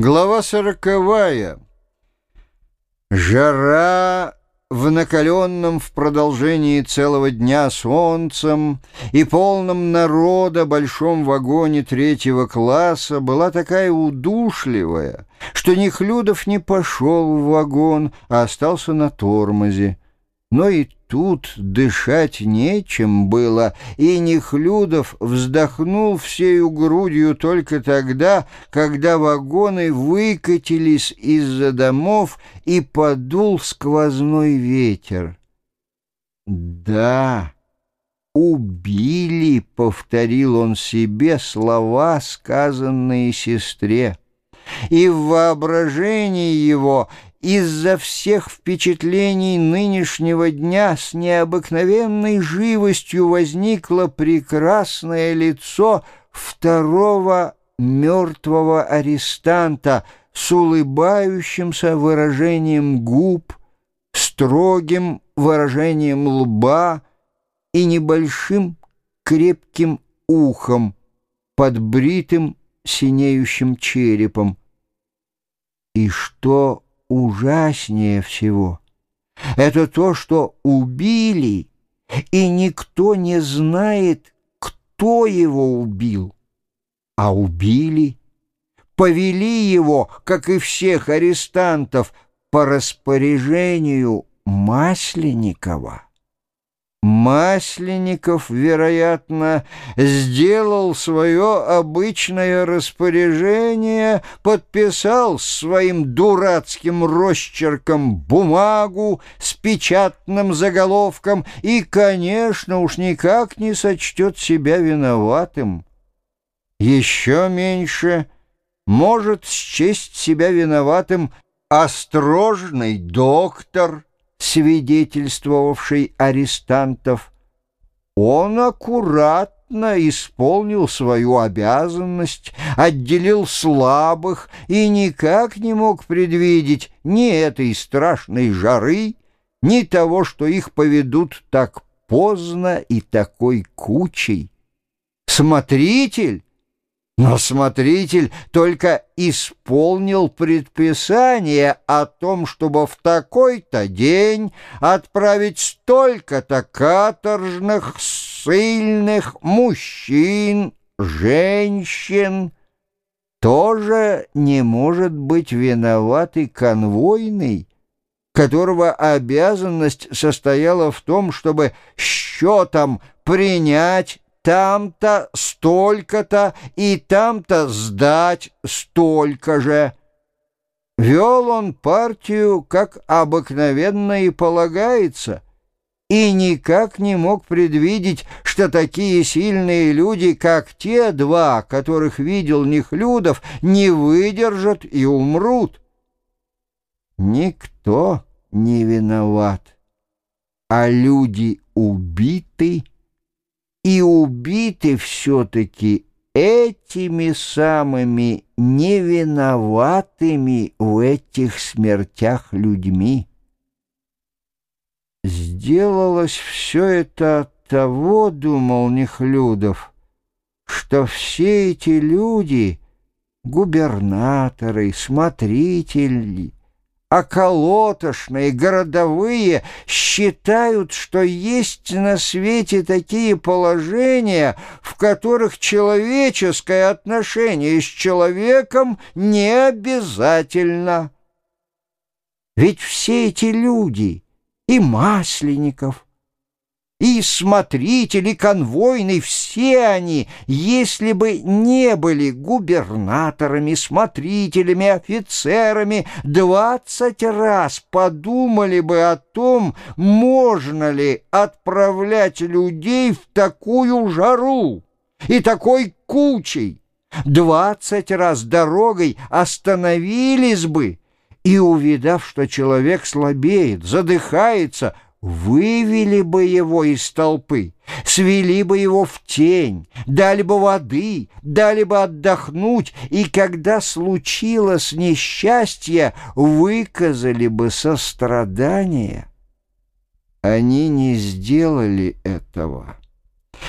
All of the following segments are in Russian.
Глава сороковая. Жара в накаленном в продолжении целого дня солнцем и полном народа большом вагоне третьего класса была такая удушливая, что Нехлюдов не пошел в вагон, а остался на тормозе. Но и тут дышать нечем было, и Нехлюдов вздохнул всею грудью только тогда, когда вагоны выкатились из-за домов и подул сквозной ветер. «Да, убили», — повторил он себе слова, сказанные сестре. И в воображении его из-за всех впечатлений нынешнего дня с необыкновенной живостью возникло прекрасное лицо второго мертвого арестанта с улыбающимся выражением губ, строгим выражением лба и небольшим крепким ухом под бритым синеющим черепом. И что ужаснее всего — это то, что убили, и никто не знает, кто его убил. А убили, повели его, как и всех арестантов, по распоряжению Масленникова. Масленников, вероятно, сделал свое обычное распоряжение, подписал своим дурацким росчерком бумагу с печатным заголовком и, конечно, уж никак не сочтет себя виноватым. Еще меньше может счесть себя виноватым острожный доктор — свидетельствовавший арестантов, он аккуратно исполнил свою обязанность, отделил слабых и никак не мог предвидеть ни этой страшной жары, ни того, что их поведут так поздно и такой кучей. Смотритель но смотритель только исполнил предписание о том, чтобы в такой-то день отправить столько-то каторжных, сильных мужчин, женщин. Тоже не может быть виноватый конвойный, которого обязанность состояла в том, чтобы счетом принять там-то столько-то и там-то сдать столько же. Вел он партию, как обыкновенно и полагается, и никак не мог предвидеть, что такие сильные люди, как те два, которых видел Нехлюдов, не выдержат и умрут. Никто не виноват, а люди убиты, и убиты все-таки этими самыми невиноватыми в этих смертях людьми. Сделалось все это от того, думал Нехлюдов, что все эти люди, губернаторы, смотрители, околотошные, городовые считают, что есть на свете такие положения, в которых человеческое отношение с человеком не обязательно. Ведь все эти люди, и Масленников, и смотритель, и конвойный, все они, если бы не были губернаторами, смотрителями, офицерами, двадцать раз подумали бы о том, можно ли отправлять людей в такую жару и такой кучей. Двадцать раз дорогой остановились бы, и, увидав, что человек слабеет, задыхается, вывели бы его из толпы, свели бы его в тень, дали бы воды, дали бы отдохнуть, и когда случилось несчастье, выказали бы сострадание. Они не сделали этого.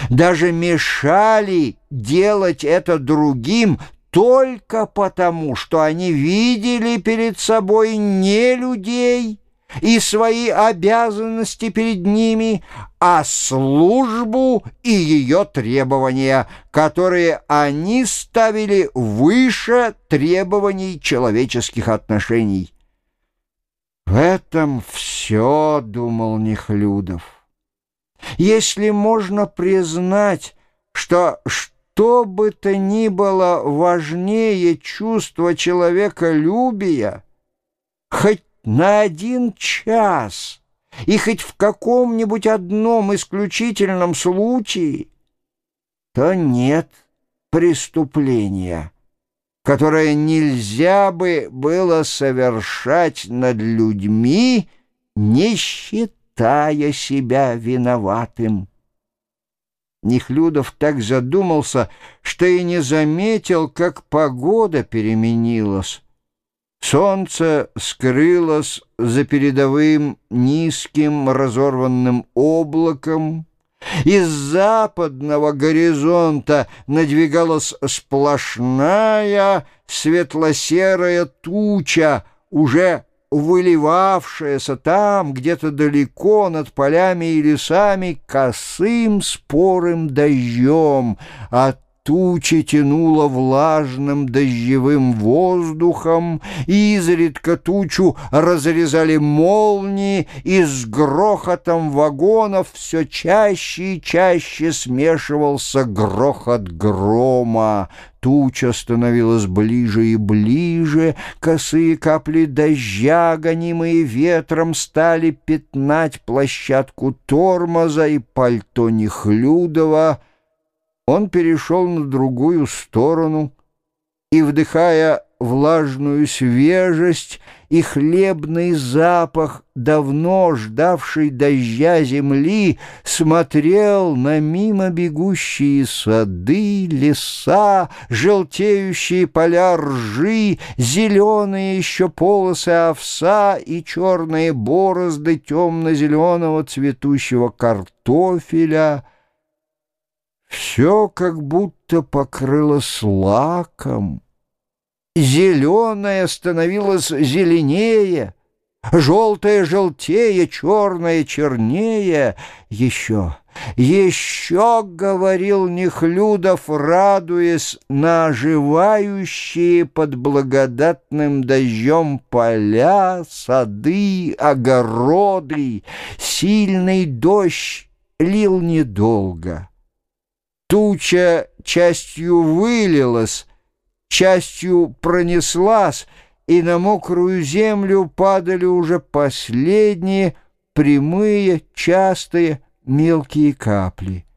Даже мешали делать это другим только потому, что они видели перед собой не людей и свои обязанности перед ними, а службу и ее требования, которые они ставили выше требований человеческих отношений. В этом все, думал Нехлюдов. Если можно признать, что что бы то ни было важнее чувства человеколюбия, хоть на один час и хоть в каком-нибудь одном исключительном случае, то нет преступления, которое нельзя бы было совершать над людьми, не считая себя виноватым. Нехлюдов так задумался, что и не заметил, как погода переменилась. Солнце скрылось за передовым низким разорванным облаком. Из западного горизонта надвигалась сплошная светло-серая туча, уже выливавшаяся там, где-то далеко над полями и лесами, косым спорым дождем, от тучи тянуло влажным дождевым воздухом, изредка тучу разрезали молнии, и с грохотом вагонов все чаще и чаще смешивался грохот грома. Туча становилась ближе и ближе, косые капли дождя, гонимые ветром, стали пятнать площадку тормоза и пальто Нехлюдова — он перешел на другую сторону и, вдыхая влажную свежесть и хлебный запах давно ждавшей дождя земли, смотрел на мимо бегущие сады, леса, желтеющие поля ржи, зеленые еще полосы овса и черные борозды темно-зеленого цветущего картофеля — все как будто покрылось лаком. Зеленое становилось зеленее, желтое желтее, черное чернее. Еще, еще, говорил Нехлюдов, радуясь на оживающие под благодатным дождем поля, сады, огороды. Сильный дождь лил недолго. Туча частью вылилась, частью пронеслась, и на мокрую землю падали уже последние прямые, частые, мелкие капли.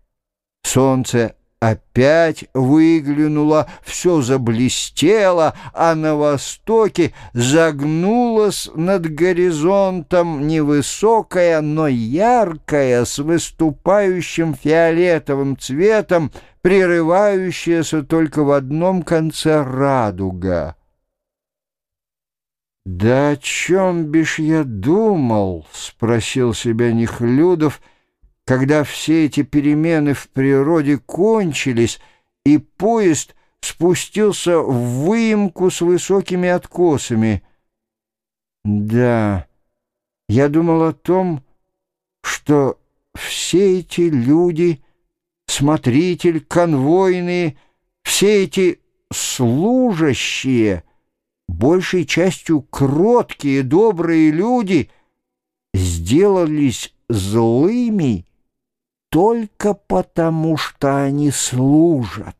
Солнце опять выглянуло, все заблестело, а на востоке загнулась над горизонтом невысокая, но яркая, с выступающим фиолетовым цветом, прерывающаяся только в одном конце радуга. «Да о чем бишь я думал?» — спросил себя Нехлюдов — когда все эти перемены в природе кончились, и поезд спустился в выемку с высокими откосами. Да, я думал о том, что все эти люди, смотритель, конвойные, все эти служащие, большей частью кроткие, добрые люди, сделались злыми, только потому, что они служат.